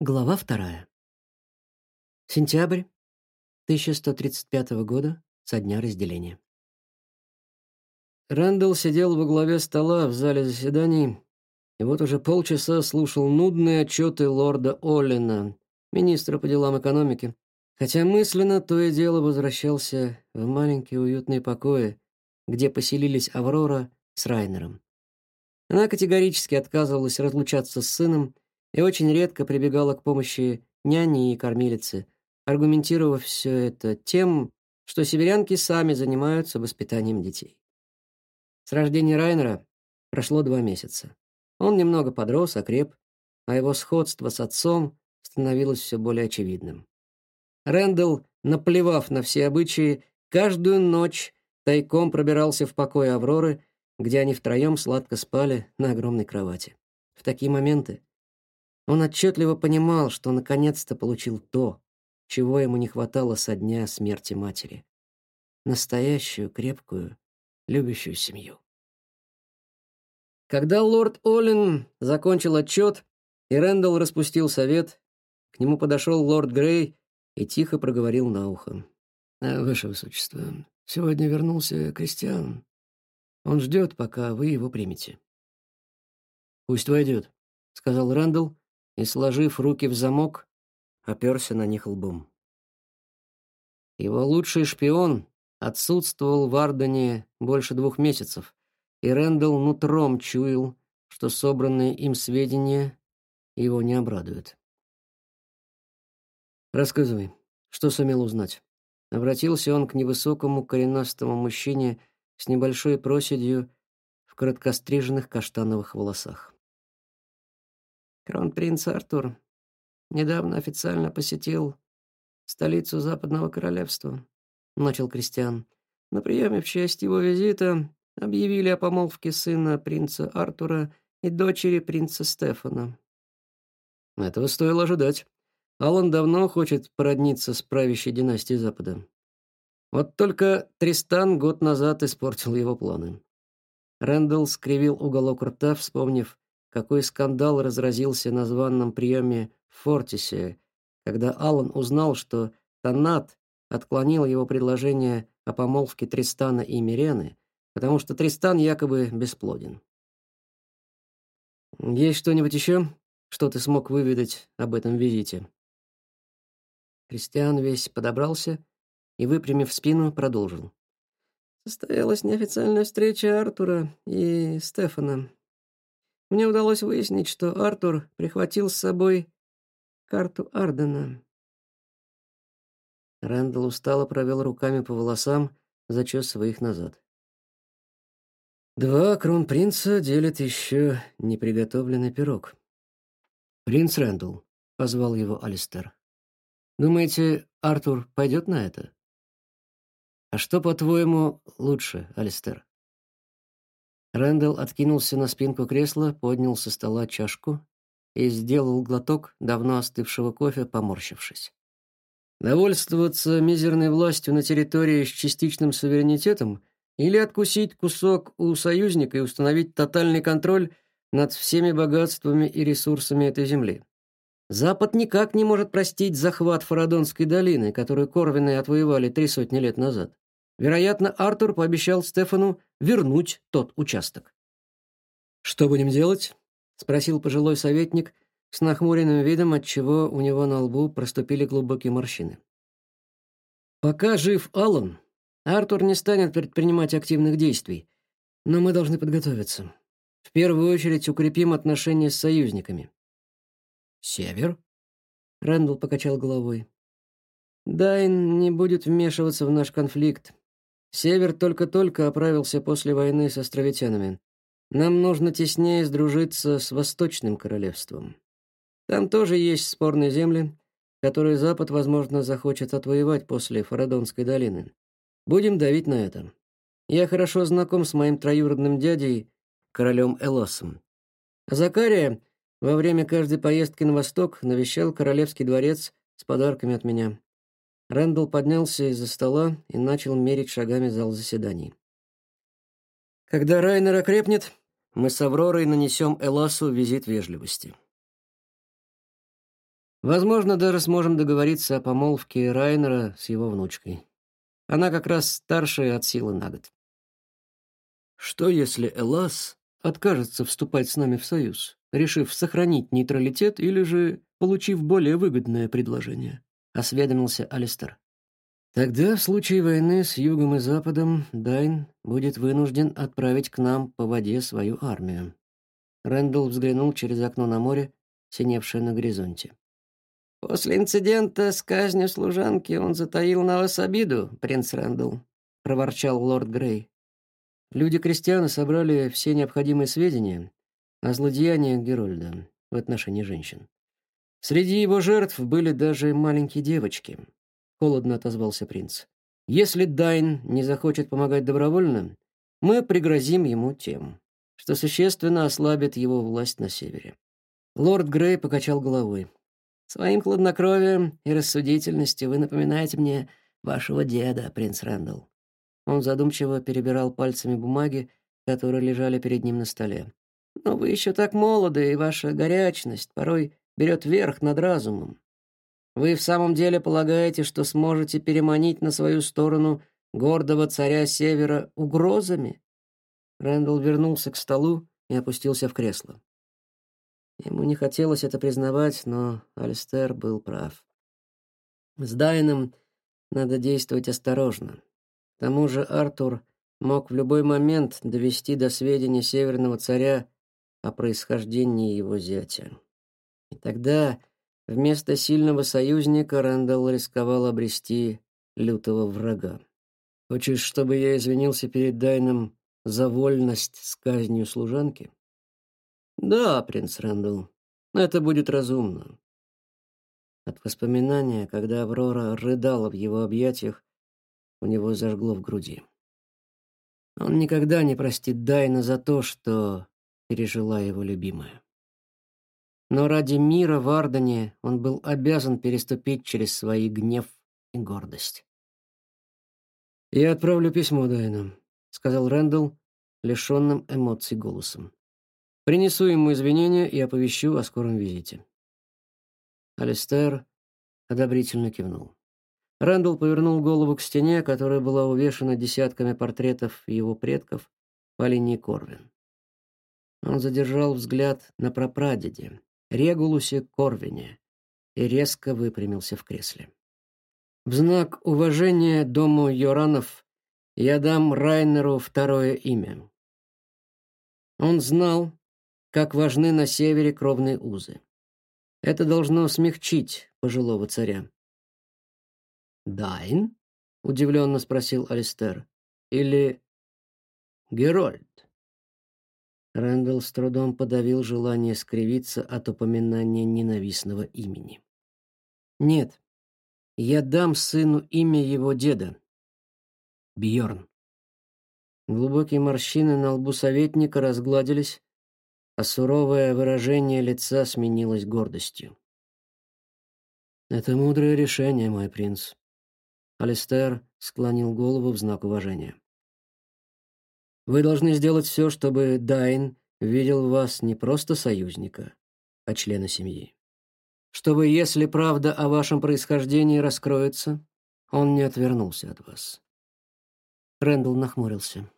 Глава вторая. Сентябрь 1135 года, со дня разделения. Рэндалл сидел во главе стола в зале заседаний и вот уже полчаса слушал нудные отчеты лорда Оллина, министра по делам экономики, хотя мысленно то и дело возвращался в маленькие уютные покои, где поселились Аврора с Райнером. Она категорически отказывалась разлучаться с сыном, и очень редко прибегала к помощи няни и кормилицы, аргументировав все это тем, что северянки сами занимаются воспитанием детей. С рождения Райнера прошло два месяца. Он немного подрос, окреп, а его сходство с отцом становилось все более очевидным. Рэндалл, наплевав на все обычаи, каждую ночь тайком пробирался в покой Авроры, где они втроем сладко спали на огромной кровати. В такие моменты он отчетливо понимал, что наконец-то получил то, чего ему не хватало со дня смерти матери. Настоящую, крепкую, любящую семью. Когда лорд Оллин закончил отчет, и Рэндалл распустил совет, к нему подошел лорд Грей и тихо проговорил на ухо. «А, «Ваше Высочество, сегодня вернулся Кристиан. Он ждет, пока вы его примете». «Пусть войдет», — сказал Рэндалл и, сложив руки в замок, оперся на них лбом. Его лучший шпион отсутствовал в Ардене больше двух месяцев, и Рэндалл нутром чуял, что собранные им сведения его не обрадуют. «Рассказывай, что сумел узнать?» Обратился он к невысокому коренастому мужчине с небольшой проседью в короткостриженных каштановых волосах. Кронпринц Артур недавно официально посетил столицу Западного Королевства, начал Кристиан. На приеме в честь его визита объявили о помолвке сына принца Артура и дочери принца Стефана. Этого стоило ожидать. Алан давно хочет породниться с правящей династией Запада. Вот только Тристан год назад испортил его планы. Рэндалл скривил уголок рта, вспомнив, какой скандал разразился на званном приеме в Фортисе, когда Алан узнал, что Танат отклонил его предложение о помолвке Тристана и Мирены, потому что Тристан якобы бесплоден. Есть что-нибудь еще, что ты смог выведать об этом визите? Кристиан весь подобрался и, выпрямив спину, продолжил. Состоялась неофициальная встреча Артура и Стефана. Мне удалось выяснить, что Артур прихватил с собой карту Ардена. Рэндалл устало провел руками по волосам, зачесывая их назад. Два кронпринца делят еще неприготовленный пирог. «Принц Рэндалл», — позвал его Алистер. «Думаете, Артур пойдет на это?» «А что, по-твоему, лучше, Алистер?» Рэндалл откинулся на спинку кресла, поднял со стола чашку и сделал глоток давно остывшего кофе, поморщившись. Довольствоваться мизерной властью на территории с частичным суверенитетом или откусить кусок у союзника и установить тотальный контроль над всеми богатствами и ресурсами этой земли. Запад никак не может простить захват Фарадонской долины, которую Корвины отвоевали три сотни лет назад. Вероятно, Артур пообещал Стефану вернуть тот участок. «Что будем делать?» — спросил пожилой советник с нахмуренным видом, отчего у него на лбу проступили глубокие морщины. «Пока жив Аллан, Артур не станет предпринимать активных действий, но мы должны подготовиться. В первую очередь укрепим отношения с союзниками». «Север?» — Рэндалл покачал головой. «Дайн не будет вмешиваться в наш конфликт, Север только-только оправился после войны с островитянами. Нам нужно теснее сдружиться с Восточным королевством. Там тоже есть спорные земли, которые Запад, возможно, захочет отвоевать после Фарадонской долины. Будем давить на это. Я хорошо знаком с моим троюродным дядей, королем Элосом. Закария во время каждой поездки на восток навещал королевский дворец с подарками от меня. Рэндалл поднялся из-за стола и начал мерить шагами зал заседаний. «Когда Райнер окрепнет, мы с Авророй нанесем Эласу визит вежливости. Возможно, даже сможем договориться о помолвке Райнера с его внучкой. Она как раз старше от силы на год. Что если Элас откажется вступать с нами в союз, решив сохранить нейтралитет или же получив более выгодное предложение? Осведомился Алистер. Тогда в случае войны с Югом и Западом Дайн будет вынужден отправить к нам по воде свою армию. Рэндалл взглянул через окно на море, синевшее на горизонте. «После инцидента с казнью служанки он затаил на вас обиду, принц Рэндалл», — проворчал лорд Грей. Люди-крестьяны собрали все необходимые сведения о злодеяниях Герольда в отношении женщин. Среди его жертв были даже маленькие девочки. Холодно отозвался принц. Если Дайн не захочет помогать добровольно, мы пригрозим ему тем, что существенно ослабит его власть на севере. Лорд Грей покачал головой. Своим хладнокровием и рассудительностью вы напоминаете мне вашего деда, принц Рэндалл. Он задумчиво перебирал пальцами бумаги, которые лежали перед ним на столе. Но вы еще так молоды, и ваша горячность порой берет верх над разумом. Вы в самом деле полагаете, что сможете переманить на свою сторону гордого царя Севера угрозами? Рэндалл вернулся к столу и опустился в кресло. Ему не хотелось это признавать, но Альстер был прав. С Дайном надо действовать осторожно. К тому же Артур мог в любой момент довести до сведения северного царя о происхождении его зятя. И тогда вместо сильного союзника Рэндалл рисковал обрести лютого врага. Хочешь, чтобы я извинился перед Дайном за вольность с казнью служанки? Да, принц Рэндалл, это будет разумно. От воспоминания, когда Аврора рыдала в его объятиях, у него зажгло в груди. Он никогда не простит Дайна за то, что пережила его любимая. Но ради мира в Ардене он был обязан переступить через свои гнев и гордость. «Я отправлю письмо Дайну», — сказал Рэндалл, лишенным эмоций голосом. Принесу ему извинения и оповещу о скором визите. Алистер одобрительно кивнул. Рэндалл повернул голову к стене, которая была увешана десятками портретов его предков по линии Корвин. Он задержал взгляд на прапрадеде, Регулусе Корвине, и резко выпрямился в кресле. В знак уважения дому Йоранов я дам Райнеру второе имя. Он знал, как важны на севере кровные узы. Это должно смягчить пожилого царя. «Дайн?» — удивленно спросил Алистер. «Или Герольд?» Рэндалл с трудом подавил желание скривиться от упоминания ненавистного имени. «Нет, я дам сыну имя его деда. Бьорн. Глубокие морщины на лбу советника разгладились, а суровое выражение лица сменилось гордостью. «Это мудрое решение, мой принц». Алистер склонил голову в знак уважения. «Вы должны сделать все, чтобы Дайн видел в вас не просто союзника, а члена семьи. Чтобы, если правда о вашем происхождении раскроется, он не отвернулся от вас». Рэндалл нахмурился.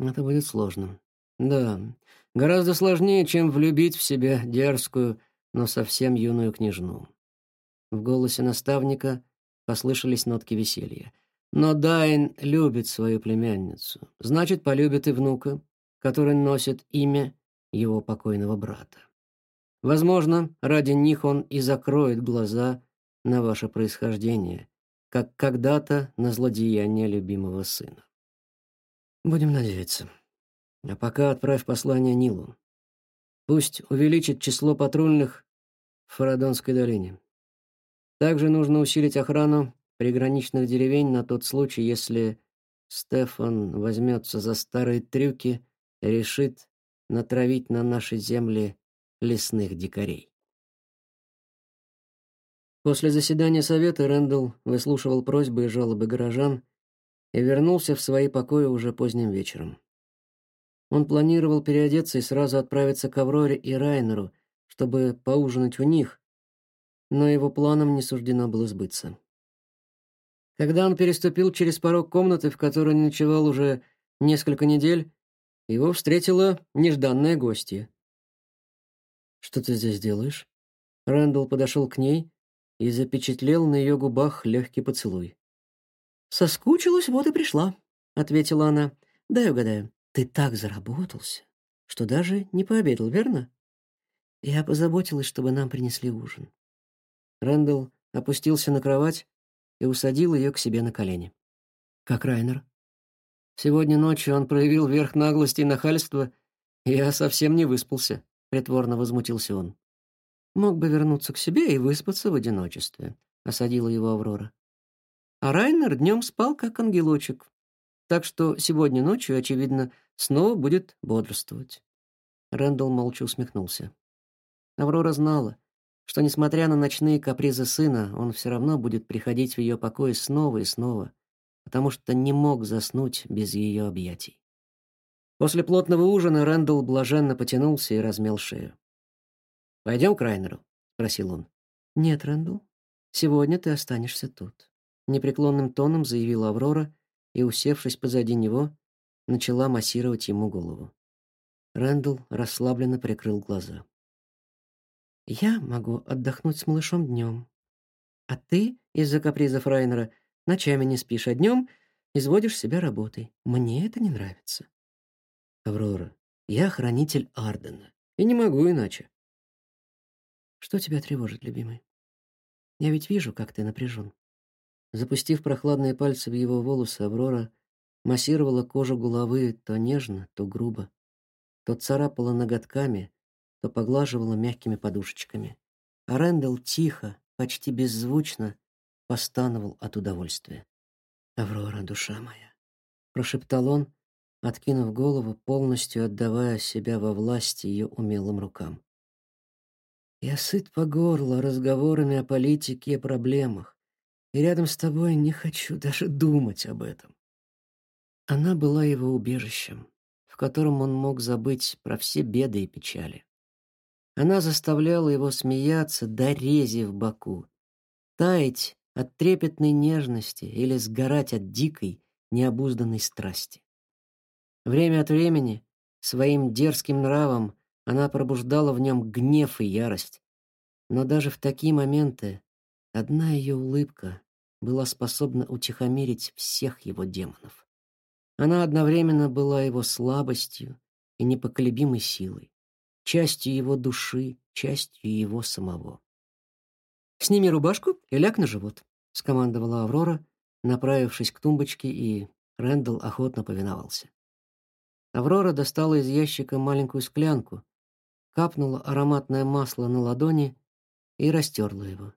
«Это будет сложно. Да, гораздо сложнее, чем влюбить в себя дерзкую, но совсем юную княжну. В голосе наставника послышались нотки веселья. Но Дайн любит свою племянницу, значит, полюбит и внука, который носит имя его покойного брата. Возможно, ради них он и закроет глаза на ваше происхождение, как когда-то на злодеяние любимого сына. Будем надеяться. А пока отправь послание Нилу. Пусть увеличит число патрульных в Фарадонской долине. Также нужно усилить охрану приграничных деревень на тот случай, если Стефан возьмется за старые трюки и решит натравить на наши земли лесных дикарей. После заседания совета Рэндалл выслушивал просьбы и жалобы горожан и вернулся в свои покои уже поздним вечером. Он планировал переодеться и сразу отправиться к Авроре и Райнеру, чтобы поужинать у них, но его планам не суждено было сбыться. Когда он переступил через порог комнаты, в которой ночевал уже несколько недель, его встретила нежданная гостья. «Что ты здесь делаешь?» Рэндалл подошел к ней и запечатлел на ее губах легкий поцелуй. «Соскучилась, вот и пришла», — ответила она. «Дай угадаю, ты так заработался, что даже не пообедал, верно?» Я позаботилась, чтобы нам принесли ужин. Рэндалл опустился на кровать и усадил ее к себе на колени. «Как Райнер?» «Сегодня ночью он проявил верх наглости и нахальства, и я совсем не выспался», — притворно возмутился он. «Мог бы вернуться к себе и выспаться в одиночестве», — осадила его Аврора. А Райнер днем спал, как ангелочек, так что сегодня ночью, очевидно, снова будет бодрствовать. Рэндалл молча усмехнулся. Аврора знала, что, несмотря на ночные капризы сына, он все равно будет приходить в ее покой снова и снова, потому что не мог заснуть без ее объятий. После плотного ужина Рэндалл блаженно потянулся и размял шею. «Пойдем к Райнеру?» — спросил он. «Нет, Рэндалл, сегодня ты останешься тут», — непреклонным тоном заявила Аврора и, усевшись позади него, начала массировать ему голову. Рэндалл расслабленно прикрыл глаза. Я могу отдохнуть с малышом днем. А ты из-за капризов Райнера ночами не спишь, а днем изводишь себя работой. Мне это не нравится. Аврора, я хранитель Ардена, и не могу иначе. Что тебя тревожит, любимый? Я ведь вижу, как ты напряжен. Запустив прохладные пальцы в его волосы, Аврора массировала кожу головы то нежно, то грубо, то царапала ноготками, то поглаживала мягкими подушечками. А Рэндалл тихо, почти беззвучно постановал от удовольствия. «Аврора, душа моя!» — прошептал он, откинув голову, полностью отдавая себя во власть ее умелым рукам. «Я сыт по горло разговорами о политике и проблемах, и рядом с тобой не хочу даже думать об этом». Она была его убежищем, в котором он мог забыть про все беды и печали. Она заставляла его смеяться до рези в боку, таять от трепетной нежности или сгорать от дикой, необузданной страсти. Время от времени своим дерзким нравом она пробуждала в нем гнев и ярость. Но даже в такие моменты одна ее улыбка была способна утихомирить всех его демонов. Она одновременно была его слабостью и непоколебимой силой частью его души, частью его самого. «Сними рубашку и ляг на живот», — скомандовала Аврора, направившись к тумбочке, и Рэндалл охотно повиновался. Аврора достала из ящика маленькую склянку, капнула ароматное масло на ладони и растерла его.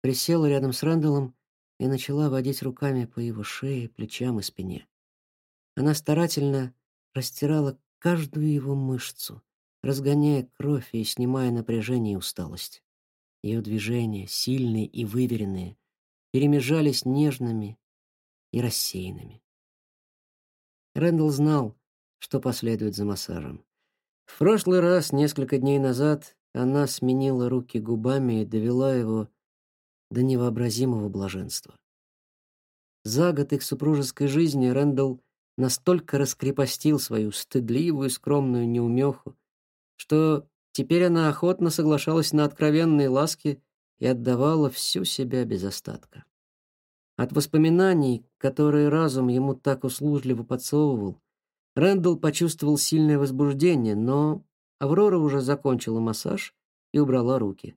Присела рядом с Рэндаллом и начала водить руками по его шее, плечам и спине. Она старательно растирала каждую его мышцу, разгоняя кровь и снимая напряжение и усталость. Ее движения, сильные и выверенные, перемежались нежными и рассеянными. Рэндалл знал, что последует за массажем. В прошлый раз, несколько дней назад, она сменила руки губами и довела его до невообразимого блаженства. За год их супружеской жизни Рэндалл настолько раскрепостил свою стыдливую, скромную неумеху, что теперь она охотно соглашалась на откровенные ласки и отдавала всю себя без остатка. От воспоминаний, которые разум ему так услужливо подсовывал, Рэндалл почувствовал сильное возбуждение, но Аврора уже закончила массаж и убрала руки.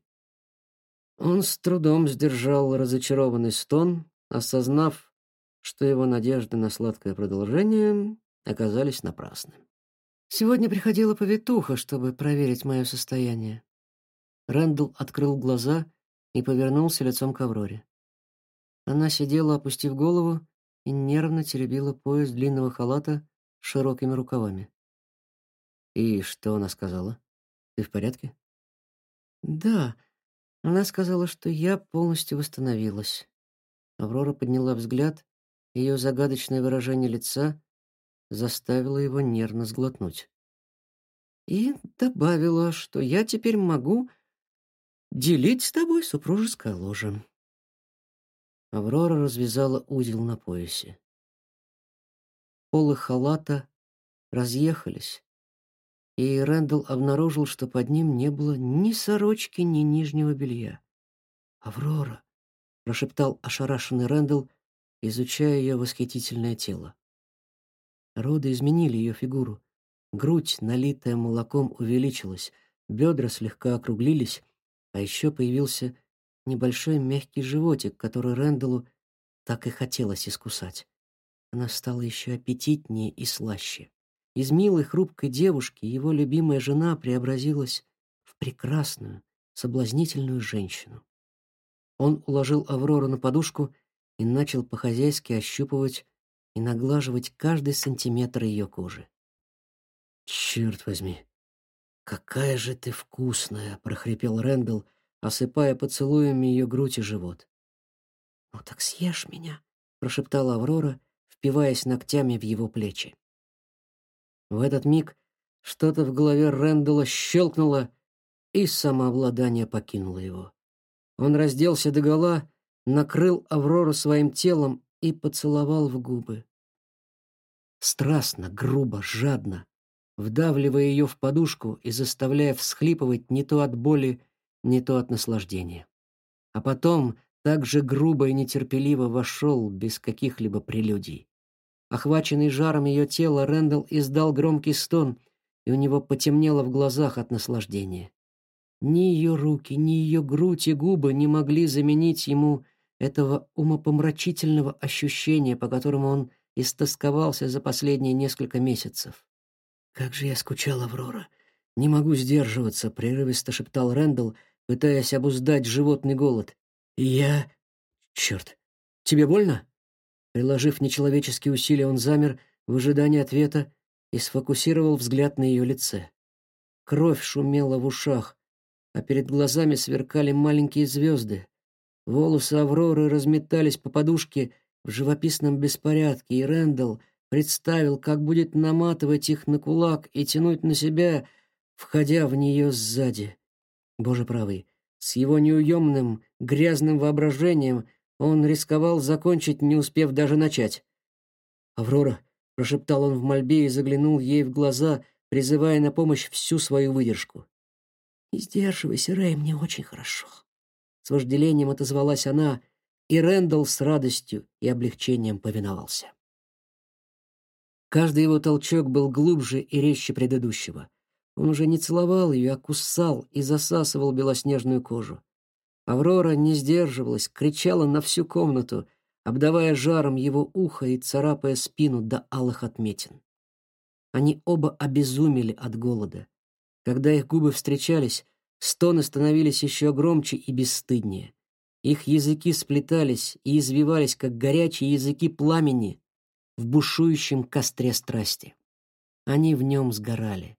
Он с трудом сдержал разочарованный стон, осознав, что его надежды на сладкое продолжение оказались напрасны. Сегодня приходила повитуха, чтобы проверить мое состояние. Рэндалл открыл глаза и повернулся лицом к Авроре. Она сидела, опустив голову, и нервно теребила пояс длинного халата с широкими рукавами. «И что она сказала? Ты в порядке?» «Да, она сказала, что я полностью восстановилась». Аврора подняла взгляд, ее загадочное выражение лица заставила его нервно сглотнуть. И добавила, что я теперь могу делить с тобой супружеское ложе». Аврора развязала узел на поясе. Полы халата разъехались, и Рэндалл обнаружил, что под ним не было ни сорочки, ни нижнего белья. «Аврора!» — прошептал ошарашенный Рэндалл, изучая ее восхитительное тело. Роды изменили ее фигуру. Грудь, налитая молоком, увеличилась, бедра слегка округлились, а еще появился небольшой мягкий животик, который Рэндаллу так и хотелось искусать. Она стала еще аппетитнее и слаще. Из милой хрупкой девушки его любимая жена преобразилась в прекрасную, соблазнительную женщину. Он уложил Аврору на подушку и начал по-хозяйски ощупывать и наглаживать каждый сантиметр ее кожи. «Черт возьми, какая же ты вкусная!» — прохрипел Рэндалл, осыпая поцелуями ее грудь и живот. «Ну так съешь меня», — прошептала Аврора, впиваясь ногтями в его плечи. В этот миг что-то в голове Рэндалла щелкнуло, и самообладание покинуло его. Он разделся догола, накрыл Аврору своим телом и поцеловал в губы. Страстно, грубо, жадно, вдавливая ее в подушку и заставляя всхлипывать не то от боли, не то от наслаждения. А потом так же грубо и нетерпеливо вошел без каких-либо прелюдий. Охваченный жаром ее тела, Рэндалл издал громкий стон, и у него потемнело в глазах от наслаждения. Ни ее руки, ни ее грудь и губы не могли заменить ему этого умопомрачительного ощущения, по которому он истосковался за последние несколько месяцев. «Как же я скучал, Аврора! Не могу сдерживаться!» — прерывисто шептал Рэндалл, пытаясь обуздать животный голод. «Я... Черт! Тебе больно?» Приложив нечеловеческие усилия, он замер в ожидании ответа и сфокусировал взгляд на ее лице. Кровь шумела в ушах, а перед глазами сверкали маленькие звезды. Волосы Авроры разметались по подушке в живописном беспорядке, и Рэндалл представил, как будет наматывать их на кулак и тянуть на себя, входя в нее сзади. Боже правый, с его неуемным, грязным воображением он рисковал закончить, не успев даже начать. «Аврора», — прошептал он в мольбе и заглянул ей в глаза, призывая на помощь всю свою выдержку. «Не сдерживайся, Рэй, мне очень хорошо». С вожделением отозвалась она, и Рэндалл с радостью и облегчением повиновался. Каждый его толчок был глубже и резче предыдущего. Он уже не целовал ее, а кусал и засасывал белоснежную кожу. Аврора не сдерживалась, кричала на всю комнату, обдавая жаром его ухо и царапая спину до алых отметин. Они оба обезумели от голода. Когда их губы встречались, стоны становились еще громче и бесстыднее. Их языки сплетались и извивались, как горячие языки пламени в бушующем костре страсти. Они в нем сгорали.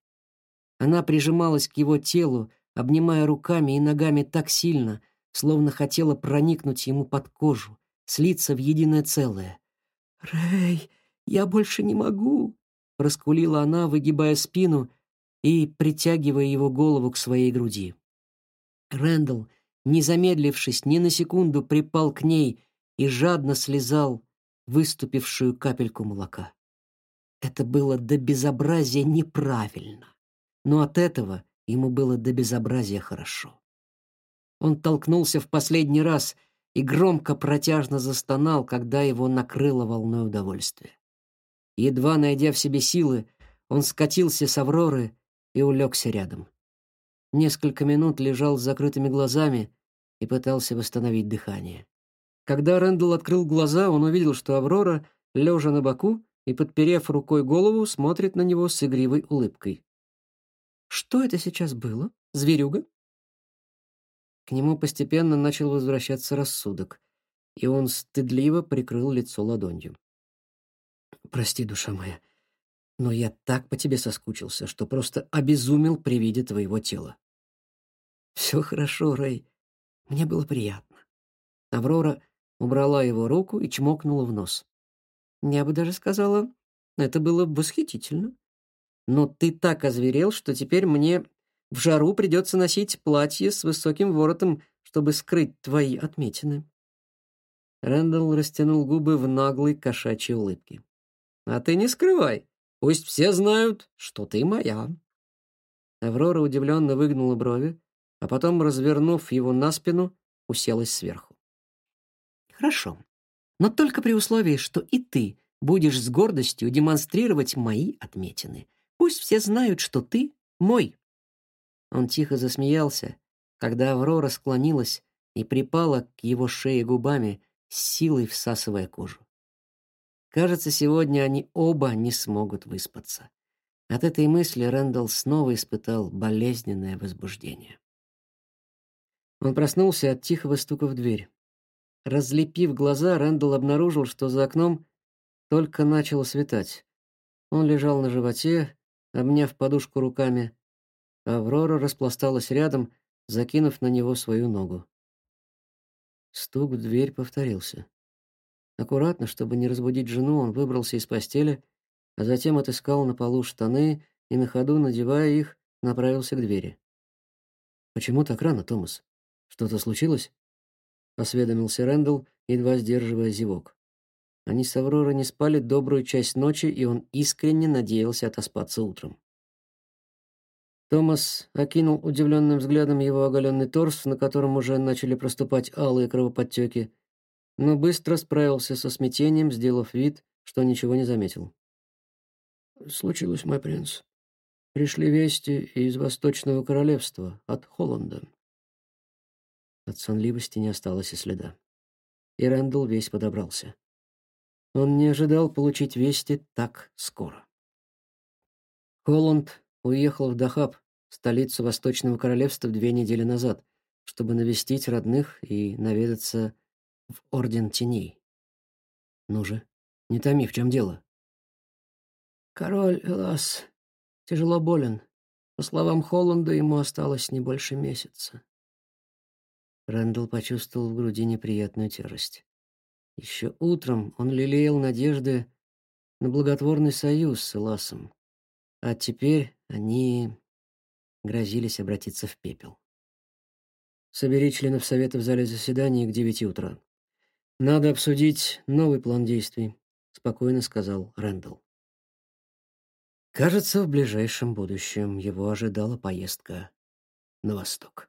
Она прижималась к его телу, обнимая руками и ногами так сильно, словно хотела проникнуть ему под кожу, слиться в единое целое. «Рэй, я больше не могу!» — раскулила она, выгибая спину и притягивая его голову к своей груди. Рэндалл, не замедлившись ни на секунду, припал к ней и жадно слезал выступившую капельку молока. Это было до безобразия неправильно но от этого ему было до безобразия хорошо. Он толкнулся в последний раз и громко протяжно застонал, когда его накрыло волной удовольствия. Едва найдя в себе силы, он скатился с Авроры и улегся рядом. Несколько минут лежал с закрытыми глазами и пытался восстановить дыхание. Когда Рэндалл открыл глаза, он увидел, что Аврора, лежа на боку и подперев рукой голову, смотрит на него с игривой улыбкой. Что это сейчас было? Зверюга? К нему постепенно начал возвращаться рассудок, и он стыдливо прикрыл лицо ладонью. «Прости, душа моя, но я так по тебе соскучился, что просто обезумел при виде твоего тела». «Все хорошо, Рэй. Мне было приятно». Аврора убрала его руку и чмокнула в нос. «Я бы даже сказала, это было восхитительно. Но ты так озверел, что теперь мне В жару придется носить платье с высоким воротом, чтобы скрыть твои отметины». Рэндалл растянул губы в наглой кошачьей улыбке. «А ты не скрывай. Пусть все знают, что ты моя». Аврора удивленно выгнула брови, а потом, развернув его на спину, уселась сверху. «Хорошо, но только при условии, что и ты будешь с гордостью демонстрировать мои отметины. Пусть все знают, что ты мой». Он тихо засмеялся, когда Аврора склонилась и припала к его шее губами, силой всасывая кожу. Кажется, сегодня они оба не смогут выспаться. От этой мысли Рэндалл снова испытал болезненное возбуждение. Он проснулся от тихого стука в дверь. Разлепив глаза, Рэндалл обнаружил, что за окном только начало светать. Он лежал на животе, обняв подушку руками. Аврора распласталась рядом, закинув на него свою ногу. Стук в дверь повторился. Аккуратно, чтобы не разбудить жену, он выбрался из постели, а затем отыскал на полу штаны и на ходу, надевая их, направился к двери. «Почему так рано, Томас? Что-то случилось?» — осведомился Рэндалл, едва сдерживая зевок. Они с Авророй не спали добрую часть ночи, и он искренне надеялся отоспаться утром. Томас окинул удивленным взглядом его оголенный торс, на котором уже начали проступать алые кровоподтеки, но быстро справился со смятением, сделав вид, что ничего не заметил. «Случилось, мой принц. Пришли вести из Восточного Королевства, от Холланда». От сонливости не осталось и следа. И Рэндалл весь подобрался. Он не ожидал получить вести так скоро. Холланд уехал в Дахаб, столицу Восточного Королевства, две недели назад, чтобы навестить родных и наведаться в Орден Теней. Ну же, не томи, в чем дело? Король Элас тяжело болен. По словам Холланда, ему осталось не больше месяца. Рэндалл почувствовал в груди неприятную тяжесть. Еще утром он лелеял надежды на благотворный союз с Эласом, а теперь они грозились обратиться в пепел. Собери членов совета в зале заседаний к девяти утра. Надо обсудить новый план действий, спокойно сказал Рэндалл. Кажется, в ближайшем будущем его ожидала поездка на восток.